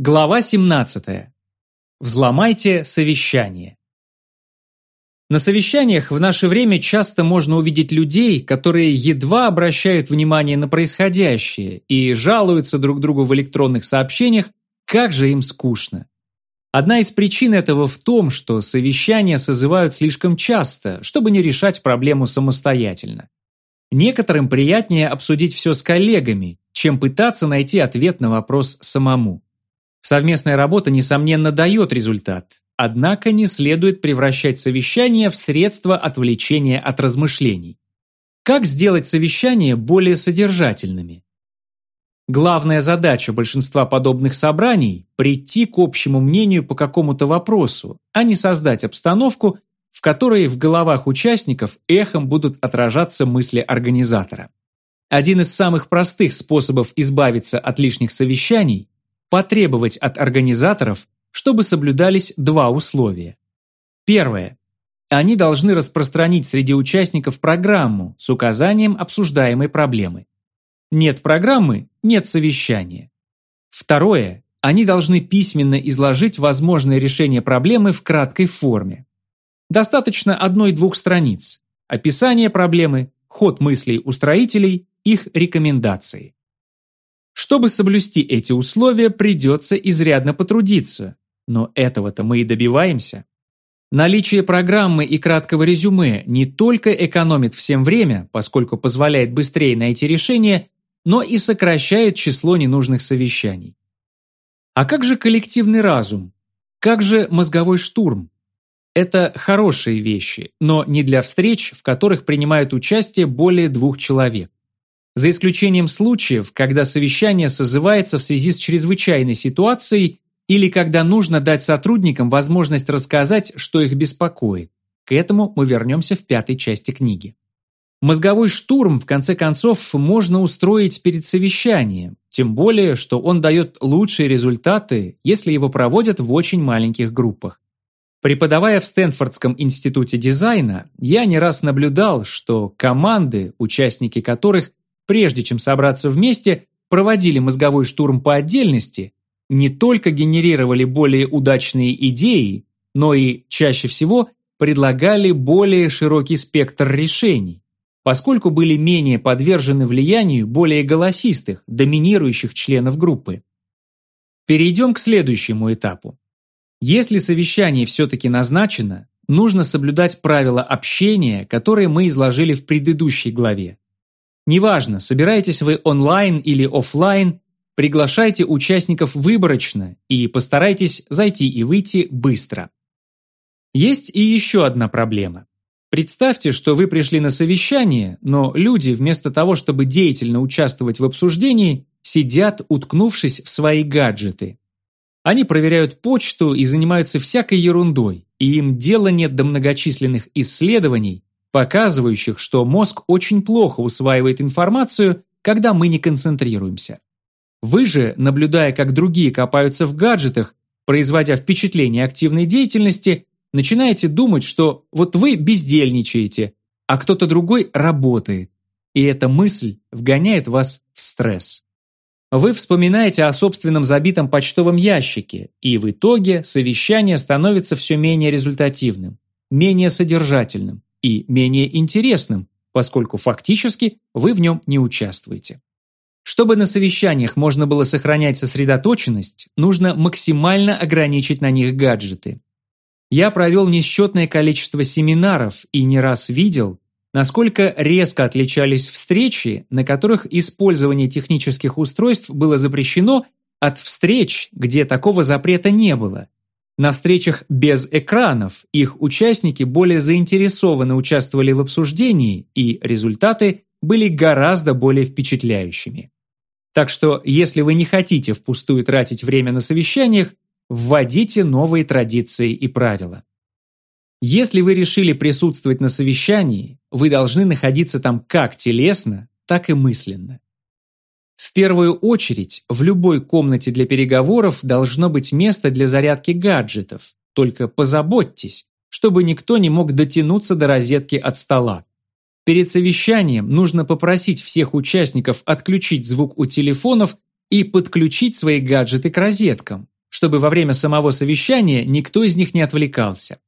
Глава 17. Взломайте совещание. На совещаниях в наше время часто можно увидеть людей, которые едва обращают внимание на происходящее и жалуются друг другу в электронных сообщениях, как же им скучно. Одна из причин этого в том, что совещания созывают слишком часто, чтобы не решать проблему самостоятельно. Некоторым приятнее обсудить все с коллегами, чем пытаться найти ответ на вопрос самому. Совместная работа, несомненно, дает результат, однако не следует превращать совещание в средство отвлечения от размышлений. Как сделать совещания более содержательными? Главная задача большинства подобных собраний – прийти к общему мнению по какому-то вопросу, а не создать обстановку, в которой в головах участников эхом будут отражаться мысли организатора. Один из самых простых способов избавиться от лишних совещаний потребовать от организаторов, чтобы соблюдались два условия. Первое. Они должны распространить среди участников программу с указанием обсуждаемой проблемы. Нет программы – нет совещания. Второе. Они должны письменно изложить возможное решение проблемы в краткой форме. Достаточно одной-двух страниц. Описание проблемы, ход мыслей устроителей, их рекомендации. Чтобы соблюсти эти условия, придется изрядно потрудиться. Но этого-то мы и добиваемся. Наличие программы и краткого резюме не только экономит всем время, поскольку позволяет быстрее найти решение, но и сокращает число ненужных совещаний. А как же коллективный разум? Как же мозговой штурм? Это хорошие вещи, но не для встреч, в которых принимают участие более двух человек за исключением случаев, когда совещание созывается в связи с чрезвычайной ситуацией или когда нужно дать сотрудникам возможность рассказать, что их беспокоит. К этому мы вернемся в пятой части книги. Мозговой штурм, в конце концов, можно устроить перед совещанием, тем более, что он дает лучшие результаты, если его проводят в очень маленьких группах. Преподавая в Стэнфордском институте дизайна, я не раз наблюдал, что команды, участники которых прежде чем собраться вместе, проводили мозговой штурм по отдельности, не только генерировали более удачные идеи, но и, чаще всего, предлагали более широкий спектр решений, поскольку были менее подвержены влиянию более голосистых, доминирующих членов группы. Перейдем к следующему этапу. Если совещание все-таки назначено, нужно соблюдать правила общения, которые мы изложили в предыдущей главе. Неважно, собираетесь вы онлайн или офлайн, приглашайте участников выборочно и постарайтесь зайти и выйти быстро. Есть и еще одна проблема. Представьте, что вы пришли на совещание, но люди вместо того, чтобы деятельно участвовать в обсуждении, сидят, уткнувшись в свои гаджеты. Они проверяют почту и занимаются всякой ерундой, и им дела нет до многочисленных исследований, показывающих, что мозг очень плохо усваивает информацию, когда мы не концентрируемся. Вы же, наблюдая, как другие копаются в гаджетах, производя впечатление активной деятельности, начинаете думать, что вот вы бездельничаете, а кто-то другой работает. И эта мысль вгоняет вас в стресс. Вы вспоминаете о собственном забитом почтовом ящике, и в итоге совещание становится все менее результативным, менее содержательным и менее интересным, поскольку фактически вы в нем не участвуете. Чтобы на совещаниях можно было сохранять сосредоточенность, нужно максимально ограничить на них гаджеты. Я провел несчетное количество семинаров и не раз видел, насколько резко отличались встречи, на которых использование технических устройств было запрещено, от встреч, где такого запрета не было, на встречах без экранов их участники более заинтересованно участвовали в обсуждении, и результаты были гораздо более впечатляющими. Так что, если вы не хотите впустую тратить время на совещаниях, вводите новые традиции и правила. Если вы решили присутствовать на совещании, вы должны находиться там как телесно, так и мысленно. В первую очередь, в любой комнате для переговоров должно быть место для зарядки гаджетов. Только позаботьтесь, чтобы никто не мог дотянуться до розетки от стола. Перед совещанием нужно попросить всех участников отключить звук у телефонов и подключить свои гаджеты к розеткам, чтобы во время самого совещания никто из них не отвлекался.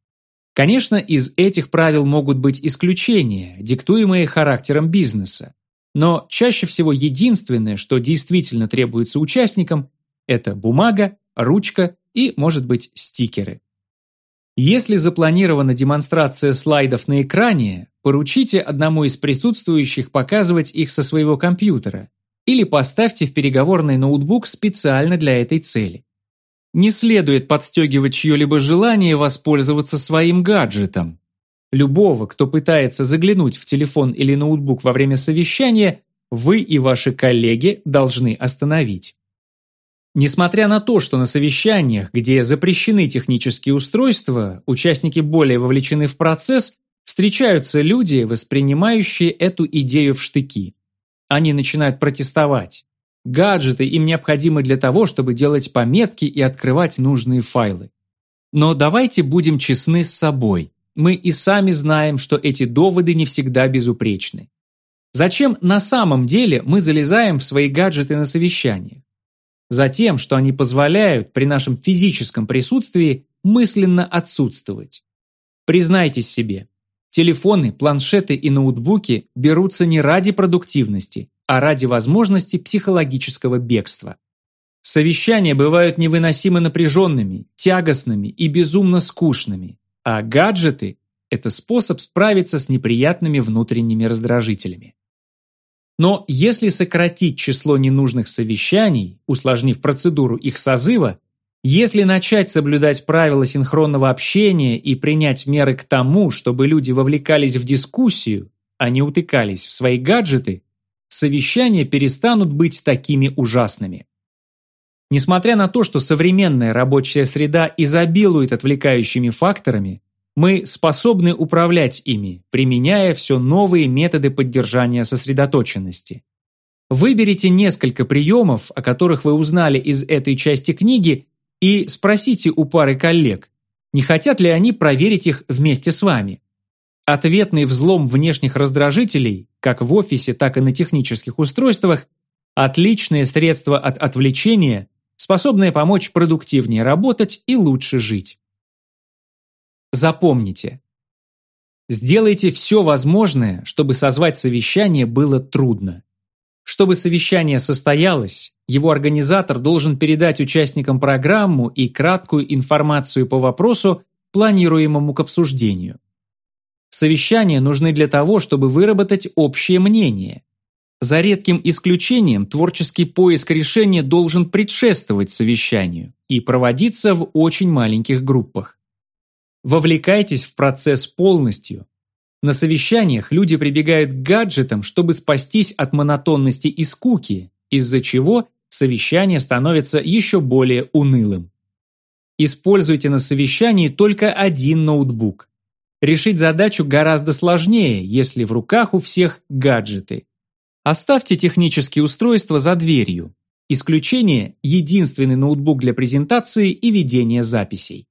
Конечно, из этих правил могут быть исключения, диктуемые характером бизнеса. Но чаще всего единственное, что действительно требуется участникам, это бумага, ручка и, может быть, стикеры. Если запланирована демонстрация слайдов на экране, поручите одному из присутствующих показывать их со своего компьютера или поставьте в переговорный ноутбук специально для этой цели. Не следует подстегивать чье-либо желание воспользоваться своим гаджетом. Любого, кто пытается заглянуть в телефон или ноутбук во время совещания, вы и ваши коллеги должны остановить. Несмотря на то, что на совещаниях, где запрещены технические устройства, участники более вовлечены в процесс, встречаются люди, воспринимающие эту идею в штыки. Они начинают протестовать. Гаджеты им необходимы для того, чтобы делать пометки и открывать нужные файлы. Но давайте будем честны с собой. Мы и сами знаем, что эти доводы не всегда безупречны. Зачем на самом деле мы залезаем в свои гаджеты на совещаниях? Затем, что они позволяют при нашем физическом присутствии мысленно отсутствовать. Признайтесь себе, телефоны, планшеты и ноутбуки берутся не ради продуктивности, а ради возможности психологического бегства. Совещания бывают невыносимо напряженными, тягостными и безумно скучными, а гаджеты – это способ справиться с неприятными внутренними раздражителями. Но если сократить число ненужных совещаний, усложнив процедуру их созыва, если начать соблюдать правила синхронного общения и принять меры к тому, чтобы люди вовлекались в дискуссию, а не утыкались в свои гаджеты, совещания перестанут быть такими ужасными. Несмотря на то, что современная рабочая среда изобилует отвлекающими факторами, мы способны управлять ими, применяя все новые методы поддержания сосредоточенности. Выберите несколько приемов, о которых вы узнали из этой части книги, и спросите у пары коллег, не хотят ли они проверить их вместе с вами. Ответный взлом внешних раздражителей, как в офисе, так и на технических устройствах, отличное средство от отвлечения, способное помочь продуктивнее работать и лучше жить. Запомните. Сделайте все возможное, чтобы созвать совещание было трудно. Чтобы совещание состоялось, его организатор должен передать участникам программу и краткую информацию по вопросу, планируемому к обсуждению. Совещания нужны для того, чтобы выработать общее мнение. За редким исключением творческий поиск решения должен предшествовать совещанию и проводиться в очень маленьких группах. Вовлекайтесь в процесс полностью. На совещаниях люди прибегают к гаджетам, чтобы спастись от монотонности и скуки, из-за чего совещание становится еще более унылым. Используйте на совещании только один ноутбук. Решить задачу гораздо сложнее, если в руках у всех гаджеты. Оставьте технические устройства за дверью. Исключение – единственный ноутбук для презентации и ведения записей.